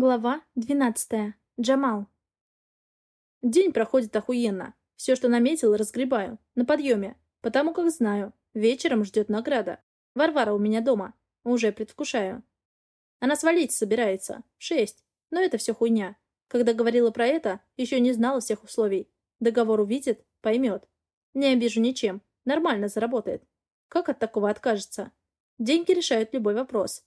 Глава 12. Джамал. День проходит охуенно. Все, что наметил, разгребаю. На подъеме. Потому как знаю. Вечером ждет награда. Варвара у меня дома. Уже предвкушаю. Она свалить собирается. Шесть. Но это все хуйня. Когда говорила про это, еще не знала всех условий. Договор увидит, поймет. Не обижу ничем. Нормально заработает. Как от такого откажется? Деньги решают любой вопрос.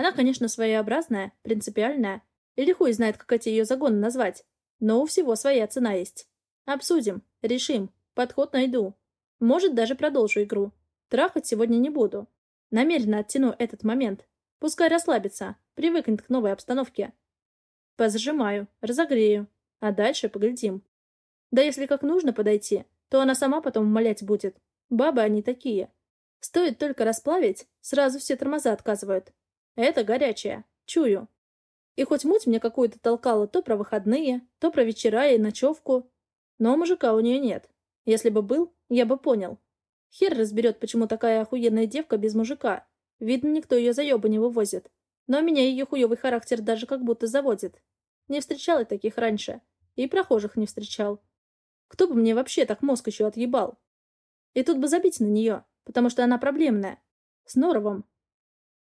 Она, конечно, своеобразная, принципиальная, или хуй знает, как эти ее загоны назвать. Но у всего своя цена есть. Обсудим, решим, подход найду. Может, даже продолжу игру. Трахать сегодня не буду. Намеренно оттяну этот момент. Пускай расслабится, привыкнет к новой обстановке. Позажимаю, разогрею, а дальше поглядим. Да если как нужно подойти, то она сама потом умолять будет. Бабы они такие. Стоит только расплавить, сразу все тормоза отказывают. Это горячее. Чую. И хоть муть мне какую-то толкала то про выходные, то про вечера и ночевку. Но мужика у нее нет. Если бы был, я бы понял. Хер разберет, почему такая охуенная девка без мужика. Видно, никто ее заеба не вывозит. Но меня ее хуевый характер даже как будто заводит. Не встречал я таких раньше. И прохожих не встречал. Кто бы мне вообще так мозг еще отъебал? И тут бы забить на нее, потому что она проблемная. С Норовом.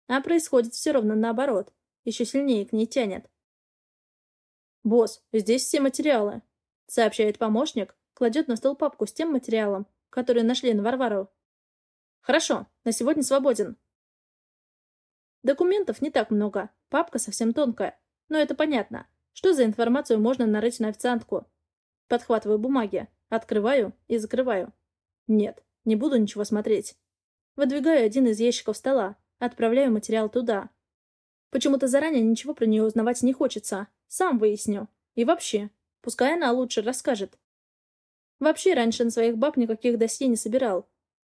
А происходит все ровно наоборот. Еще сильнее к ней тянет. «Босс, здесь все материалы», — сообщает помощник, кладет на стол папку с тем материалом, который нашли на Варвару. «Хорошо, на сегодня свободен». Документов не так много, папка совсем тонкая. Но это понятно. Что за информацию можно нарыть на официантку? Подхватываю бумаги, открываю и закрываю. Нет, не буду ничего смотреть. Выдвигаю один из ящиков стола, Отправляю материал туда. Почему-то заранее ничего про нее узнавать не хочется. Сам выясню. И вообще, пускай она лучше расскажет. Вообще, раньше на своих баб никаких досье не собирал.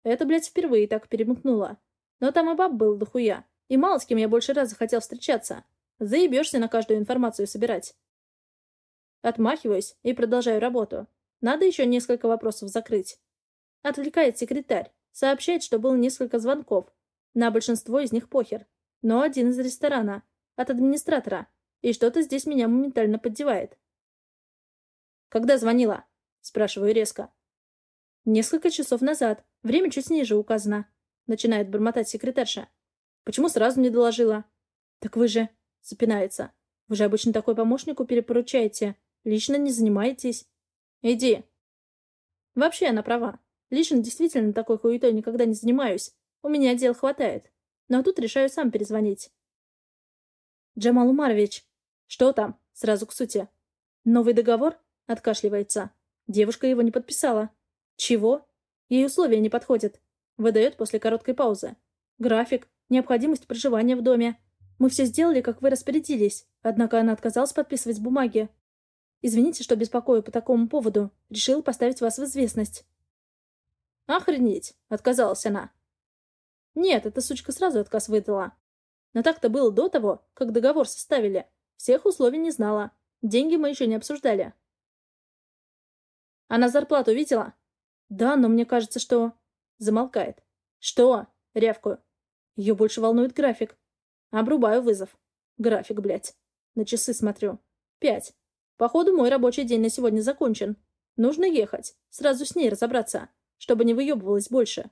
Это, блядь, впервые так перемкнуло. Но там и баб был дохуя. И мало с кем я больше раз захотел встречаться. Заебешься на каждую информацию собирать. Отмахиваюсь и продолжаю работу. Надо еще несколько вопросов закрыть. Отвлекает секретарь. Сообщает, что было несколько звонков, на большинство из них похер. Но один из ресторана. От администратора. И что-то здесь меня моментально поддевает. «Когда звонила?» Спрашиваю резко. «Несколько часов назад. Время чуть ниже указано», — начинает бормотать секретарша. «Почему сразу не доложила?» «Так вы же...» — запинается. «Вы же обычно такой помощнику перепоручаете. Лично не занимаетесь». «Иди». Вообще она права. Лично действительно такой хуетой никогда не занимаюсь. У меня дел хватает. Но тут решаю сам перезвонить. Джамал Умарович. Что там? Сразу к сути. Новый договор? Откашливается. Девушка его не подписала. Чего? Ей условия не подходят. Выдает после короткой паузы. График, необходимость проживания в доме. Мы все сделали, как вы распорядились. Однако она отказалась подписывать бумаги. Извините, что беспокою по такому поводу. Решил поставить вас в известность. Охренеть! Отказалась она. Нет, эта сучка сразу отказ выдала. Но так-то было до того, как договор составили. Всех условий не знала. Деньги мы еще не обсуждали. Она зарплату видела? Да, но мне кажется, что... Замолкает. Что? Рявкую. Ее больше волнует график. Обрубаю вызов. График, блядь. На часы смотрю. Пять. Походу, мой рабочий день на сегодня закончен. Нужно ехать. Сразу с ней разобраться, чтобы не выебывалась больше.